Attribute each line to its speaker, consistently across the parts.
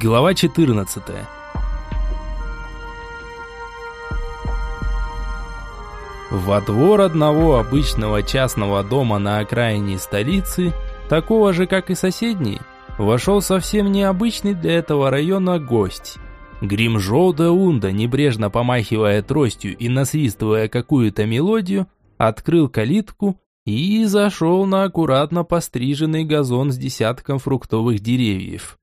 Speaker 1: Глава 14. Во двор одного обычного частного дома на окраине столицы, такого же, как и соседний, вошел совсем необычный для этого района гость. Гримжоу де Унда, небрежно помахивая тростью и насвистывая какую-то мелодию, открыл калитку и зашел на аккуратно постриженный газон с десятком фруктовых деревьев.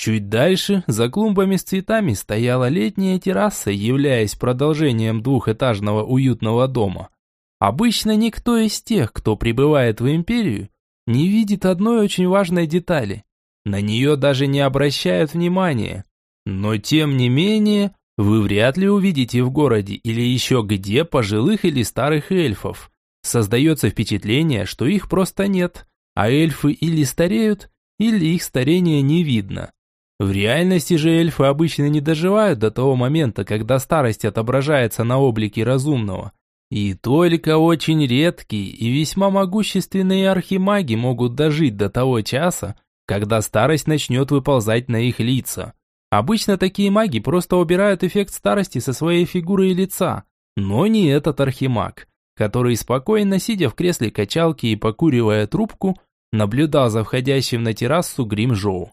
Speaker 1: Чуть дальше, за клумбами с цветами, стояла летняя терраса, являясь продолжением двухэтажного уютного дома. Обычно никто из тех, кто прибывает в империю, не видит одной очень важной детали. На нее даже не обращают внимания. Но тем не менее, вы вряд ли увидите в городе или еще где пожилых или старых эльфов. Создается впечатление, что их просто нет, а эльфы или стареют, или их старение не видно. В реальности же эльфы обычно не доживают до того момента, когда старость отображается на облике разумного. И только очень редкие и весьма могущественные архимаги могут дожить до того часа, когда старость начнет выползать на их лица. Обычно такие маги просто убирают эффект старости со своей фигуры и лица, но не этот архимаг, который спокойно, сидя в кресле качалки и покуривая трубку, наблюдал за входящим на террасу Гримжоу.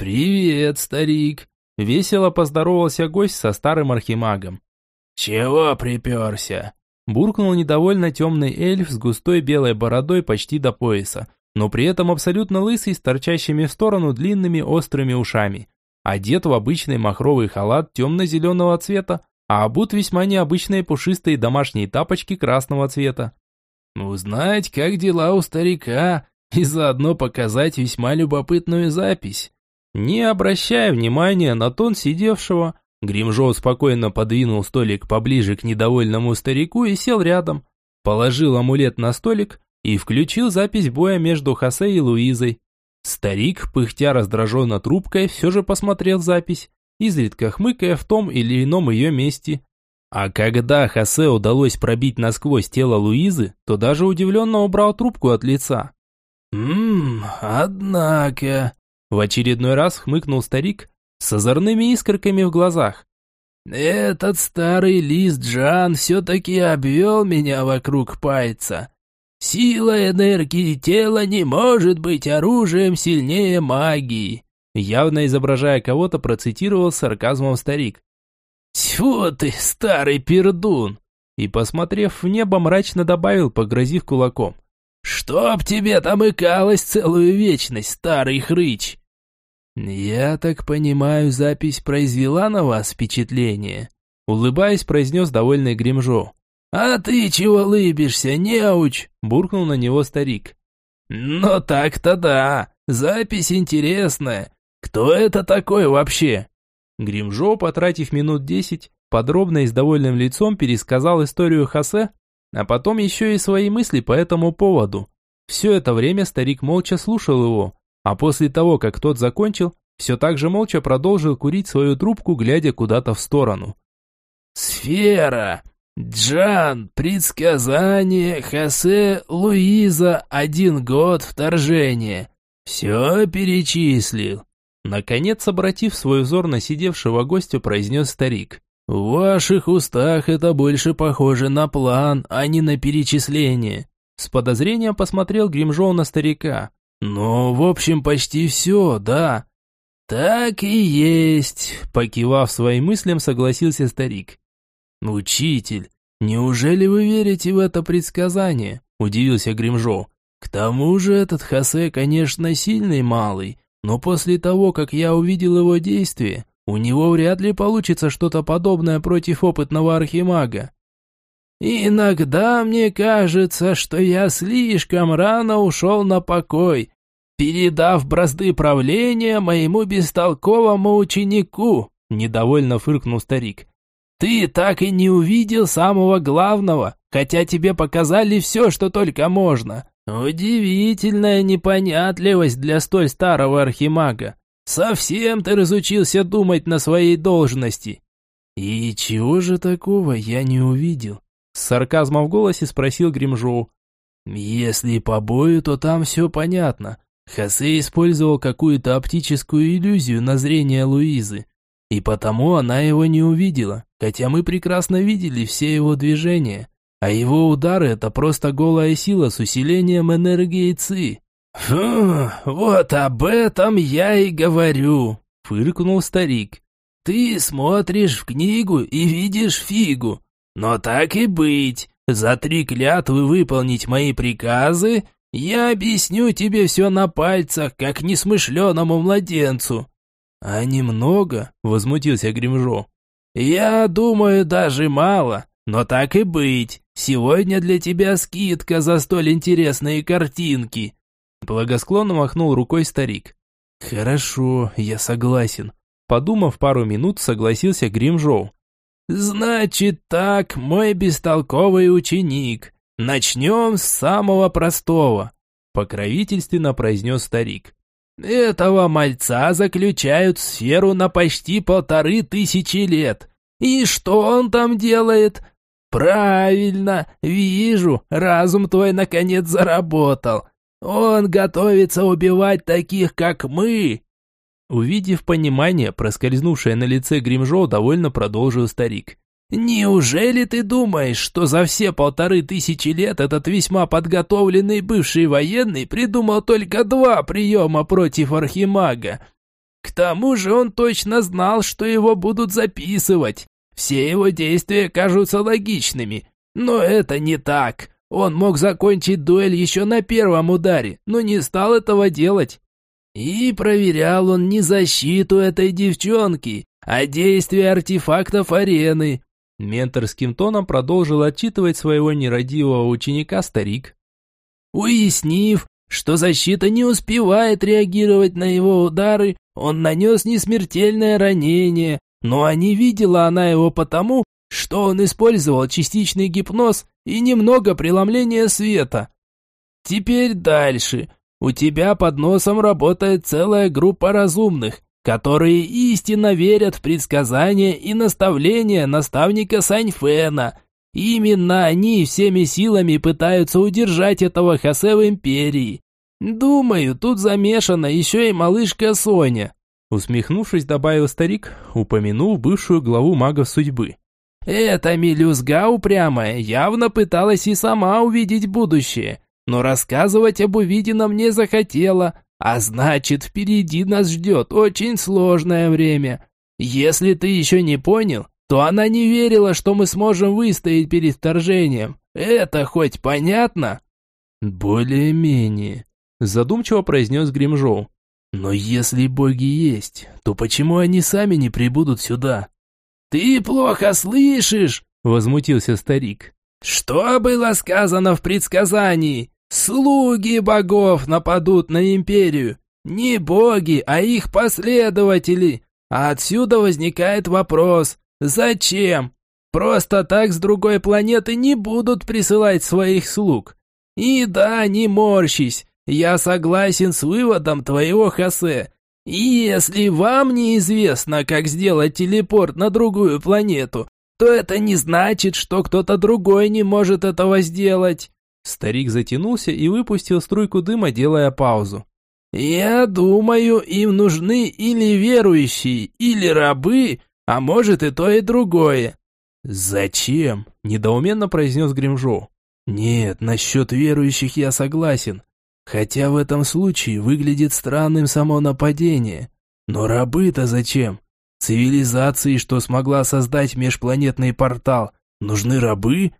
Speaker 1: «Привет, старик!» – весело поздоровался гость со старым архимагом.
Speaker 2: «Чего приперся?»
Speaker 1: – буркнул недовольно темный эльф с густой белой бородой почти до пояса, но при этом абсолютно лысый с торчащими в сторону длинными острыми ушами. Одет в обычный махровый халат темно-зеленого цвета, а обут весьма необычные пушистые домашние тапочки красного цвета.
Speaker 2: «Узнать, как дела у старика, и заодно показать весьма любопытную запись».
Speaker 1: Не обращая внимания на тон сидевшего, Гримжоу спокойно подвинул столик поближе к недовольному старику и сел рядом. Положил амулет на столик и включил запись боя между Хосе и Луизой. Старик, пыхтя раздраженно трубкой, все же посмотрел запись, изредка хмыкая в том или ином ее месте. А когда Хосе удалось пробить насквозь тело Луизы, то даже удивленно убрал трубку от лица.
Speaker 2: «Ммм, однако...»
Speaker 1: В очередной раз хмыкнул старик с озорными искорками в глазах.
Speaker 2: «Этот старый лист Джан все-таки обвел меня вокруг пальца. Сила энергии тела не может быть оружием сильнее магии»,
Speaker 1: явно изображая кого-то, процитировал сарказмом старик.
Speaker 2: «Тьфу ты, старый пердун!»
Speaker 1: И, посмотрев в небо, мрачно добавил, погрозив кулаком.
Speaker 2: «Чтоб тебе там икалось целую вечность, старый хрыч!»
Speaker 1: «Я так понимаю, запись произвела на вас впечатление?» Улыбаясь, произнес довольный Гримжо.
Speaker 2: «А ты чего лыбишься, неуч?»
Speaker 1: Буркнул на него старик.
Speaker 2: «Но так-то да, запись интересная. Кто это такой вообще?»
Speaker 1: Гримжо, потратив минут десять, подробно и с довольным лицом пересказал историю Хосе, а потом еще и свои мысли по этому поводу. Все это время старик молча слушал его, а после того, как тот закончил, все так же молча продолжил курить свою трубку, глядя куда-то в сторону.
Speaker 2: «Сфера! Джан! Предсказание! Хосе! Луиза! Один год вторжения! Все перечислил!»
Speaker 1: Наконец, обратив свой взор на сидевшего гостя, произнес старик.
Speaker 2: «В ваших устах это больше похоже на план, а не на перечисление».
Speaker 1: С подозрением посмотрел Гримжоу на старика.
Speaker 2: «Ну, в общем, почти все, да». «Так и есть», – покивав своим мыслям, согласился старик. «Учитель, неужели вы верите в это предсказание?» – удивился Гримжо. «К тому же этот Хосе, конечно, сильный малый, но после того, как я увидел его действие, у него вряд ли получится что-то подобное против опытного архимага. Иногда мне кажется, что я слишком рано ушел на покой, передав бразды правления моему бестолковому ученику, недовольно фыркнул старик. Ты так и не увидел самого главного, хотя тебе показали все, что только можно. Удивительная непонятливость для столь старого архимага. Совсем ты разучился думать на своей должности. И чего же такого я не увидел?
Speaker 1: С сарказмом в голосе спросил Гримжоу.
Speaker 2: «Если по бою, то там все понятно. Хосе использовал какую-то оптическую иллюзию на зрение Луизы, и потому она его не увидела, хотя мы прекрасно видели все его движения, а его удары – это просто голая сила с усилением энергии ЦИ.
Speaker 3: «Фу, вот об этом я и говорю», – фыркнул старик. «Ты смотришь в книгу и видишь фигу, но так и быть, за три клятвы выполнить мои приказы я объясню тебе все на пальцах, как несмышленому младенцу».
Speaker 2: «А немного?» – возмутился Гримжо.
Speaker 3: «Я думаю, даже мало, но так и быть. Сегодня для тебя скидка за столь интересные картинки».
Speaker 1: Благосклонно махнул рукой старик.
Speaker 2: «Хорошо, я согласен». Подумав пару минут, согласился Гримжоу.
Speaker 3: «Значит так, мой бестолковый ученик. Начнем с самого простого», – покровительственно произнес старик. Этого мальца заключают в сферу на почти полторы тысячи лет. И что он там делает? Правильно, вижу, разум твой наконец заработал. Он готовится убивать таких, как мы.
Speaker 1: Увидев понимание, проскользнувшее на лице Гримжо, довольно продолжил старик.
Speaker 3: «Неужели ты думаешь, что за все полторы тысячи лет этот весьма подготовленный бывший военный придумал только два приема против Архимага? К тому же он точно знал, что его будут записывать. Все его действия кажутся логичными. Но это не так. Он мог закончить дуэль еще на первом ударе, но не стал этого делать. И проверял он не защиту этой девчонки, а действия артефактов арены.
Speaker 1: Менторским тоном продолжил отчитывать своего нерадивого ученика старик.
Speaker 3: Уяснив, что защита не успевает реагировать на его удары, он нанес несмертельное ранение, но не видела она его потому, что он использовал частичный гипноз и немного преломления света. Теперь дальше. У тебя под носом работает целая группа разумных, которые истинно верят в предсказания и наставления наставника Саньфена. Именно они всеми силами пытаются удержать этого Хосе в империи. Думаю, тут замешана еще и малышка Соня.
Speaker 1: Усмехнувшись, добавил старик, упомянув бывшую главу магов судьбы.
Speaker 3: Эта мелюзга упрямая явно пыталась и сама увидеть будущее, но рассказывать об увиденном не захотела, а значит, впереди нас ждет очень сложное время. Если ты еще не понял, то она не верила, что мы сможем выстоять перед вторжением. Это хоть понятно?»
Speaker 2: «Более-менее», – задумчиво произнес Гримжоу. «Но если боги есть, то почему они сами не прибудут сюда?»
Speaker 3: «Ты плохо слышишь!» – возмутился старик. «Что было сказано в предсказании? Слуги богов нападут на империю. Не боги, а их последователи. А отсюда возникает вопрос, зачем? Просто так с другой планеты не будут присылать своих слуг. И да, не морщись, я согласен с выводом твоего Хосе. И если вам неизвестно, как сделать телепорт на другую планету, то это не значит, что кто-то другой не может этого сделать.
Speaker 1: Старик затянулся и выпустил струйку дыма, делая паузу.
Speaker 3: «Я думаю, им нужны или верующие, или рабы, а может и то, и другое».
Speaker 2: «Зачем?» – недоуменно произнес Гримжо. «Нет, насчет верующих я согласен. Хотя в этом случае выглядит странным само нападение. Но рабы-то зачем? Цивилизации, что смогла создать межпланетный портал, нужны рабы?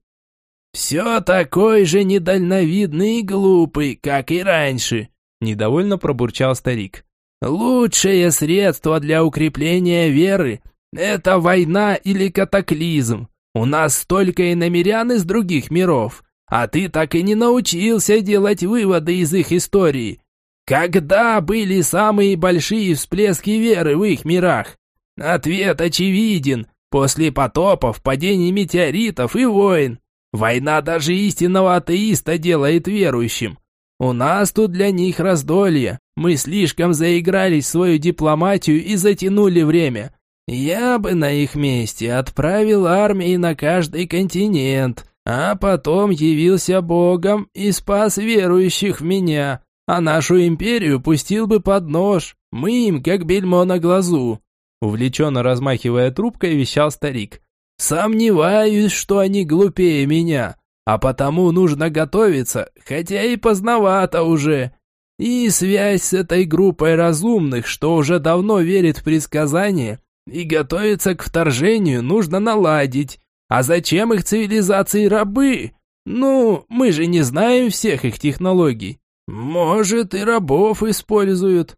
Speaker 3: «Все такой же недальновидный и глупый, как и раньше», – недовольно пробурчал старик. «Лучшее средство для укрепления веры – это война или катаклизм. У нас столько иномерян из других миров, а ты так и не научился делать выводы из их истории. Когда были самые большие всплески веры в их мирах? Ответ очевиден – после потопов, падений метеоритов и войн. Война даже истинного атеиста делает верующим. У нас тут для них раздолье. Мы слишком заигрались в свою дипломатию и затянули время. Я бы на их месте отправил армии на каждый континент, а потом явился Богом и спас верующих в меня. а нашу империю пустил бы под нож. Мы им как бельмо на глазу».
Speaker 1: Увлеченно размахивая трубкой, вещал старик.
Speaker 3: «Сомневаюсь, что они глупее меня, а потому нужно готовиться, хотя и поздновато уже. И связь с этой группой разумных, что уже давно верит в предсказания, и готовится к вторжению, нужно наладить. А зачем их цивилизации рабы? Ну, мы же не знаем всех их технологий. Может, и рабов используют.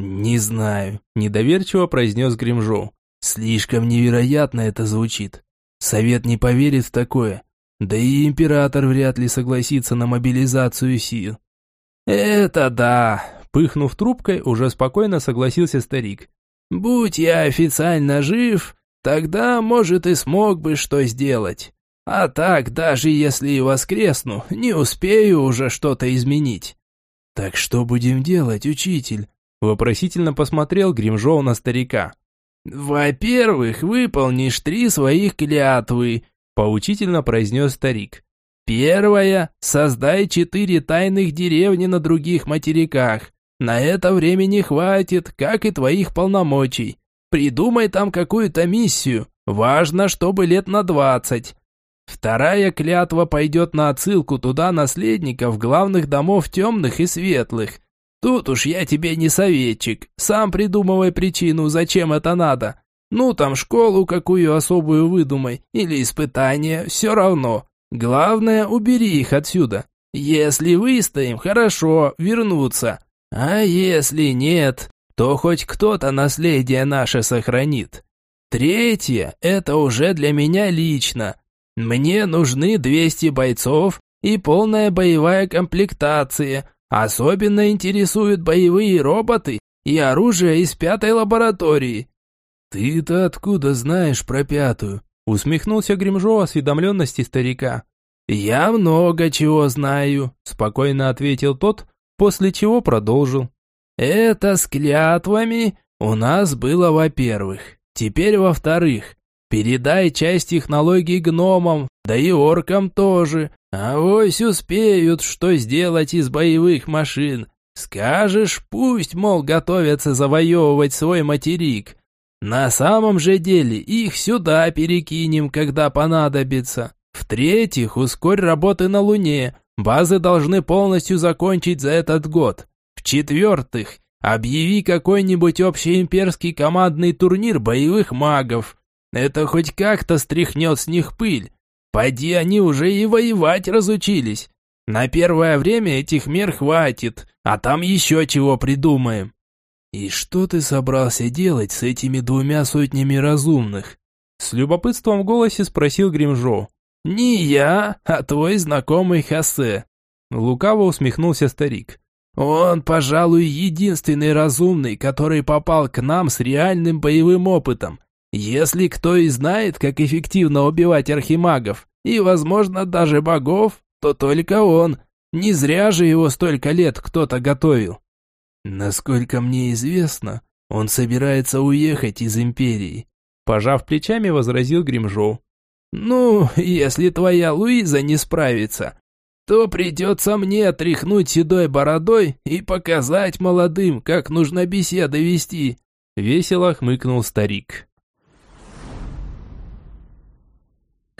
Speaker 1: Не знаю, недоверчиво произнес Гримжоу.
Speaker 2: Слишком невероятно это звучит. Совет не поверит в такое. Да и император вряд ли согласится на мобилизацию сил.
Speaker 3: «Это да!»
Speaker 1: Пыхнув трубкой, уже спокойно согласился старик.
Speaker 3: «Будь я официально жив, тогда, может, и смог бы что сделать. А так, даже если и воскресну, не успею уже что-то изменить».
Speaker 2: «Так что будем делать, учитель?»
Speaker 1: Вопросительно посмотрел Гримжоу на старика.
Speaker 3: «Во-первых, выполнишь три своих клятвы», поучительно произнес старик. Первое. Создай четыре тайных деревни на других материках. На это времени хватит, как и твоих полномочий. Придумай там какую-то миссию. Важно, чтобы лет на двадцать. Вторая клятва пойдет на отсылку туда наследников главных домов темных и светлых. Тут уж я тебе не советчик. Сам придумывай причину, зачем это надо. Ну, там школу какую особую выдумай, или испытание, все равно. Главное, убери их отсюда. Если выстоим, хорошо, вернуться. А если нет, то хоть кто-то наследие наше сохранит. Третье – это уже для меня лично. Мне нужны 200 бойцов и полная боевая комплектация. Особенно интересуют боевые роботы и оружие из пятой лаборатории.
Speaker 2: «Ты-то откуда знаешь про пятую?»
Speaker 1: Усмехнулся Гримжо осведомленности старика.
Speaker 3: «Я много чего знаю», – спокойно ответил тот, после чего продолжил. «Это с клятвами у нас было во-первых. Теперь во-вторых. Передай часть технологий гномам, да и оркам тоже. А вось успеют, что сделать из боевых машин. Скажешь, пусть, мол, готовятся завоевывать свой материк. На самом же деле их сюда перекинем, когда понадобится. В-третьих, ускорь работы на Луне. Базы должны полностью закончить за этот год. В-четвертых, объяви какой-нибудь общеимперский командный турнир боевых магов. Это хоть как-то стряхнет с них пыль. Пойди они уже и воевать разучились. На первое время этих мер хватит, а там еще чего придумаем.
Speaker 2: «И что ты собрался делать с этими двумя сотнями разумных?»
Speaker 1: С любопытством в голосе спросил Гримжо.
Speaker 3: «Не я, а твой знакомый Хосе».
Speaker 1: Лукаво усмехнулся старик.
Speaker 3: «Он, пожалуй, единственный разумный, который попал к нам с реальным боевым опытом. Если кто и знает, как эффективно убивать архимагов, и, возможно, даже богов, то только он. Не зря же его столько лет кто-то готовил».
Speaker 2: Насколько мне известно, он собирается уехать из Империи.
Speaker 1: Пожав плечами, возразил Гримжоу.
Speaker 3: Ну, если твоя Луиза не справится, то придется мне тряхнуть седой бородой и показать молодым, как нужно беседы вести.
Speaker 1: Весело хмыкнул старик.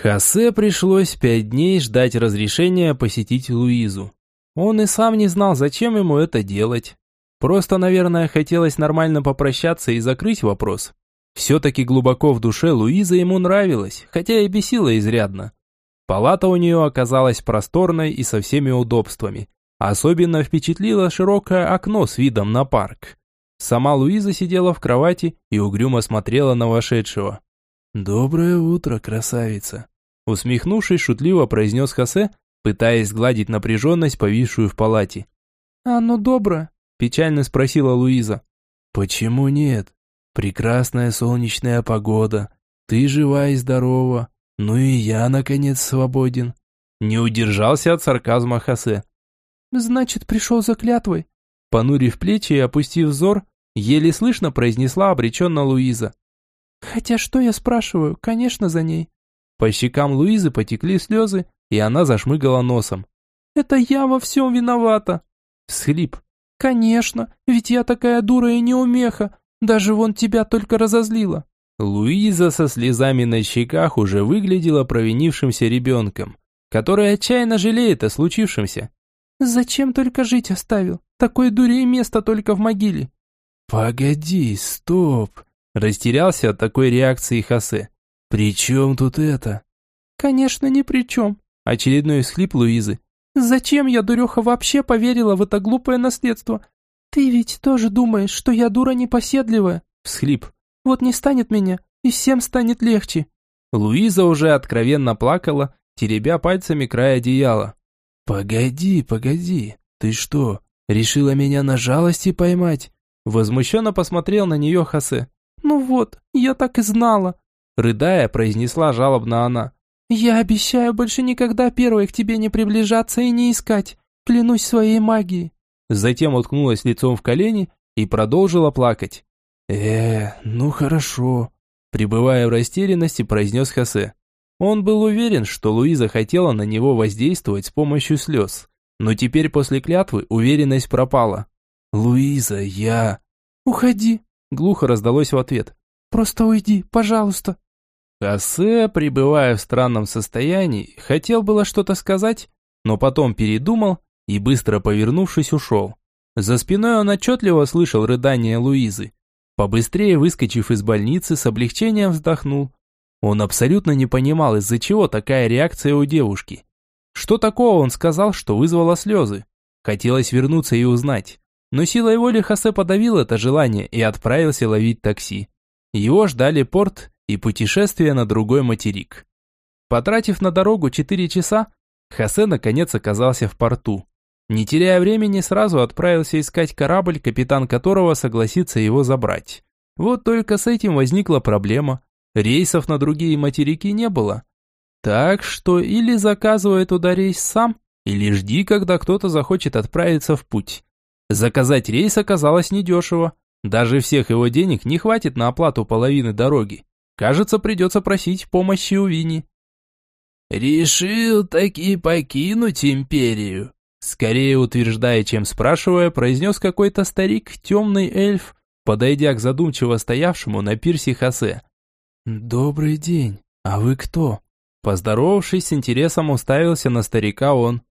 Speaker 1: Хосе пришлось пять дней ждать разрешения посетить Луизу. Он и сам не знал, зачем ему это делать. Просто, наверное, хотелось нормально попрощаться и закрыть вопрос. Все-таки глубоко в душе Луиза ему нравилась, хотя и бесила изрядно. Палата у нее оказалась просторной и со всеми удобствами. Особенно впечатлило широкое окно с видом на парк. Сама Луиза сидела в кровати и угрюмо смотрела на вошедшего.
Speaker 2: «Доброе утро, красавица!»
Speaker 1: Усмехнувшись, шутливо произнес Хосе, пытаясь сгладить напряженность, повисшую в палате.
Speaker 4: «А ну доброе!»
Speaker 1: Печально спросила Луиза.
Speaker 2: «Почему нет? Прекрасная солнечная погода. Ты жива и здорова. Ну и я, наконец, свободен».
Speaker 1: Не удержался от сарказма Хосе.
Speaker 4: «Значит, пришел за клятвой?»
Speaker 1: Понурив плечи и опустив взор, еле слышно произнесла обреченно Луиза.
Speaker 4: «Хотя что я спрашиваю? Конечно, за ней».
Speaker 1: По щекам Луизы потекли слезы, и она зашмыгала носом.
Speaker 4: «Это я во всем виновата!»
Speaker 1: Всхлип,
Speaker 4: «Конечно, ведь я такая дура и неумеха. Даже вон тебя только разозлила».
Speaker 1: Луиза со слезами на щеках уже выглядела провинившимся ребенком, который отчаянно жалеет о случившемся.
Speaker 4: «Зачем только жить оставил? Такой дуре и место только в могиле».
Speaker 2: «Погоди, стоп!» Растерялся от такой реакции Хосе. «При чем тут это?»
Speaker 4: «Конечно, ни при чем», – очередной всхлип Луизы. «Зачем я, дуреха, вообще поверила в это глупое наследство? Ты ведь тоже думаешь, что я дура непоседливая?» Всхлип. «Вот не станет меня, и всем станет легче».
Speaker 1: Луиза уже откровенно плакала, теребя пальцами край одеяла.
Speaker 2: «Погоди, погоди, ты что, решила меня на жалости поймать?»
Speaker 1: Возмущенно посмотрел на нее Хосе.
Speaker 4: «Ну вот, я так и знала»,
Speaker 1: рыдая, произнесла жалобно она.
Speaker 4: «Я обещаю больше никогда первой к тебе не приближаться и не искать. Клянусь своей магией».
Speaker 1: Затем уткнулась лицом в колени и продолжила плакать.
Speaker 2: «Э, ну хорошо»,
Speaker 1: пребывая в растерянности, произнес Хосе. Он был уверен, что Луиза хотела на него воздействовать с помощью слез. Но теперь после клятвы уверенность пропала.
Speaker 2: «Луиза, я...»
Speaker 4: «Уходи», — глухо раздалось в ответ. «Просто уйди, пожалуйста».
Speaker 1: Хосе, пребывая в странном состоянии, хотел было что-то сказать, но потом передумал и, быстро повернувшись, ушел. За спиной он отчетливо слышал рыдания Луизы. Побыстрее выскочив из больницы, с облегчением вздохнул. Он абсолютно не понимал, из-за чего такая реакция у девушки. Что такого он сказал, что вызвало слезы? Хотелось вернуться и узнать. Но силой воли Хосе подавил это желание и отправился ловить такси. Его ждали порт и путешествие на другой материк. Потратив на дорогу 4 часа, Хосе наконец оказался в порту. Не теряя времени, сразу отправился искать корабль, капитан которого согласится его забрать. Вот только с этим возникла проблема. Рейсов на другие материки не было. Так что или заказывай туда рейс сам, или жди, когда кто-то захочет отправиться в путь. Заказать рейс оказалось недешево. Даже всех его денег не хватит на оплату половины дороги. Кажется, придется просить помощи у Вини.
Speaker 3: «Решил таки покинуть империю?»
Speaker 1: Скорее утверждая, чем спрашивая, произнес какой-то старик, темный эльф, подойдя к задумчиво стоявшему на пирсе Хосе.
Speaker 2: «Добрый день. А вы кто?»
Speaker 1: Поздоровавшись с интересом, уставился на старика он.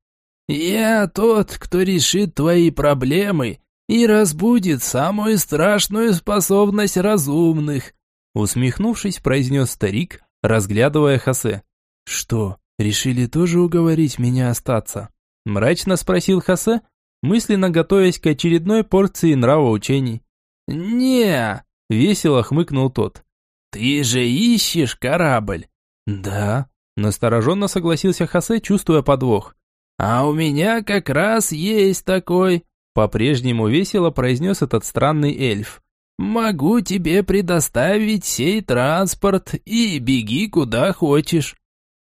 Speaker 3: «Я тот, кто решит твои проблемы и разбудит самую страшную способность разумных»,
Speaker 1: усмехнувшись, произнес старик, разглядывая Хосе.
Speaker 2: «Что, решили тоже уговорить меня остаться?»
Speaker 1: мрачно спросил Хосе, мысленно готовясь к очередной порции нравоучений.
Speaker 3: «Не!» – весело хмыкнул тот. «Ты же ищешь корабль?»
Speaker 2: «Да», –
Speaker 1: настороженно согласился Хосе, чувствуя подвох.
Speaker 3: «А у меня как раз есть такой», –
Speaker 1: по-прежнему весело произнес этот странный эльф.
Speaker 3: «Могу тебе предоставить сей транспорт и беги куда хочешь».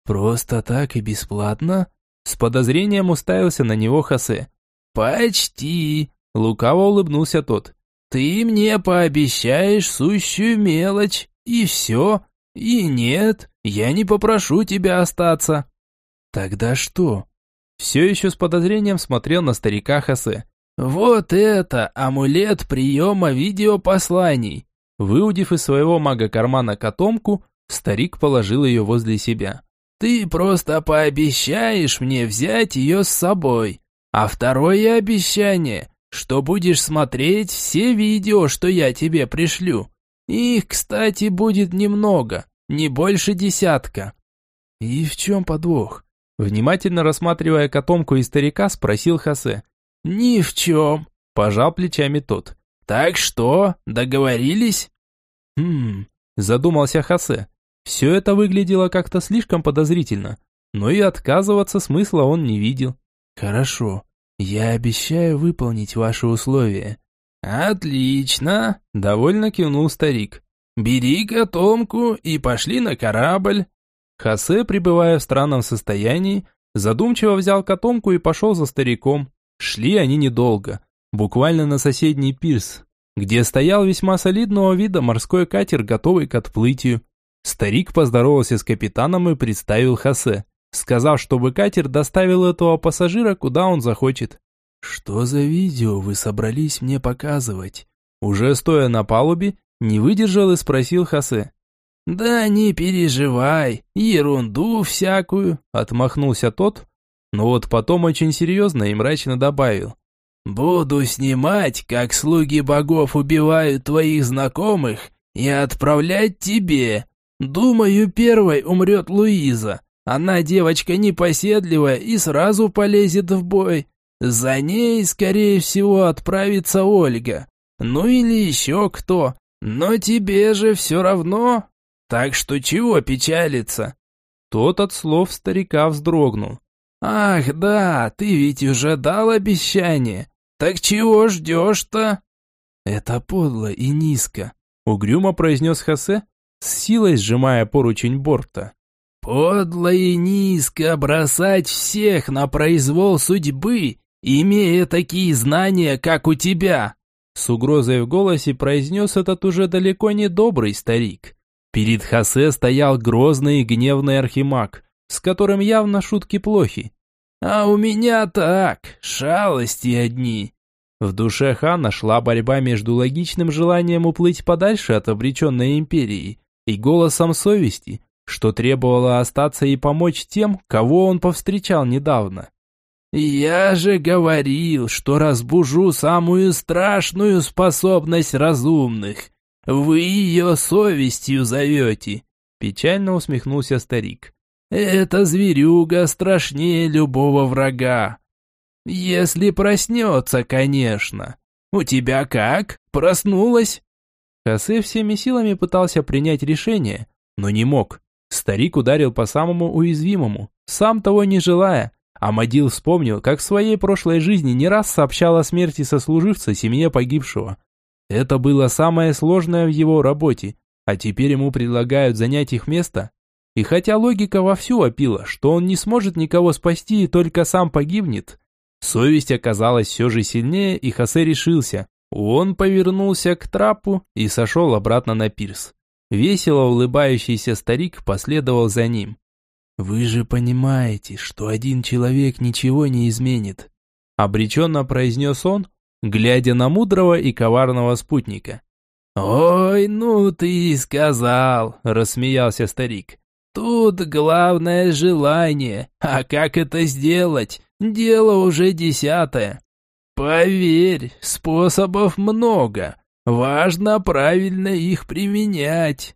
Speaker 2: «Просто так и бесплатно?»
Speaker 1: С подозрением уставился на него Хосе.
Speaker 3: «Почти», –
Speaker 1: лукаво улыбнулся тот.
Speaker 3: «Ты мне пообещаешь сущую мелочь, и все. И нет, я не попрошу тебя остаться».
Speaker 2: «Тогда что?»
Speaker 1: Все еще с подозрением смотрел на старика Хосе.
Speaker 3: «Вот это амулет приема видеопосланий!»
Speaker 1: Выудив из своего мага-кармана котомку, старик положил ее возле себя.
Speaker 3: «Ты просто пообещаешь мне взять ее с собой. А второе обещание, что будешь смотреть все видео, что я тебе пришлю. Их, кстати, будет немного, не больше десятка».
Speaker 2: «И в чем подвох?»
Speaker 1: Внимательно рассматривая котомку и старика, спросил Хосе.
Speaker 3: «Ни в чем», – пожал плечами тот. «Так что, договорились?»
Speaker 1: «Хм...» – задумался Хосе. Все это выглядело как-то слишком подозрительно, но и отказываться смысла он не видел.
Speaker 2: «Хорошо, я обещаю выполнить ваши условия».
Speaker 3: «Отлично!» – довольно кивнул старик. «Бери котомку и пошли на корабль».
Speaker 1: Хосе, пребывая в странном состоянии, задумчиво взял котомку и пошел за стариком. Шли они недолго, буквально на соседний пирс, где стоял весьма солидного вида морской катер, готовый к отплытию. Старик поздоровался с капитаном и представил Хосе, сказав, чтобы катер доставил этого пассажира, куда он захочет.
Speaker 2: «Что за видео вы собрались мне показывать?»
Speaker 1: Уже стоя на палубе, не выдержал и спросил Хосе.
Speaker 3: «Да не переживай, ерунду всякую», —
Speaker 1: отмахнулся тот, но вот потом очень серьезно и мрачно добавил.
Speaker 3: «Буду снимать, как слуги богов убивают твоих знакомых, и отправлять тебе. Думаю, первой умрет Луиза. Она девочка непоседливая и сразу полезет в бой. За ней, скорее всего, отправится Ольга. Ну или еще кто. Но тебе же все равно. Так что чего печалиться?»
Speaker 1: Тот от слов старика вздрогнул.
Speaker 3: «Ах, да, ты ведь уже дал обещание. Так чего ждешь-то?»
Speaker 2: «Это подло и низко», —
Speaker 1: угрюмо произнес Хосе, с силой сжимая поручень борта.
Speaker 3: «Подло и низко бросать всех на произвол судьбы, имея такие знания, как у тебя!»
Speaker 1: С угрозой в голосе произнес этот уже далеко не добрый старик. Перед Хосе стоял грозный и гневный архимаг, с которым явно шутки плохи.
Speaker 3: «А у меня так, шалости одни».
Speaker 1: В душе хана шла борьба между логичным желанием уплыть подальше от обреченной империи и голосом совести, что требовало остаться и помочь тем, кого он повстречал недавно.
Speaker 3: «Я же говорил, что разбужу самую страшную способность разумных. Вы ее совестью зовете», – печально усмехнулся старик. «Эта зверюга страшнее любого врага. Если проснется, конечно. У тебя как? Проснулась?»
Speaker 1: Хосе всеми силами пытался принять решение, но не мог. Старик ударил по самому уязвимому, сам того не желая, Амадил вспомнил, как в своей прошлой жизни не раз сообщал о смерти сослуживца семье погибшего. Это было самое сложное в его работе, а теперь ему предлагают занять их место. И хотя логика вовсю опила, что он не сможет никого спасти и только сам погибнет, совесть оказалась все же сильнее, и Хосе решился. Он повернулся к трапу и сошел обратно на пирс. Весело улыбающийся старик последовал за ним.
Speaker 2: «Вы же понимаете, что один человек ничего не изменит»,
Speaker 1: обреченно произнес он, глядя на мудрого и коварного спутника.
Speaker 3: «Ой, ну ты и сказал», – рассмеялся старик. «Тут главное желание, а как это сделать? Дело уже десятое. Поверь, способов много, важно правильно их применять».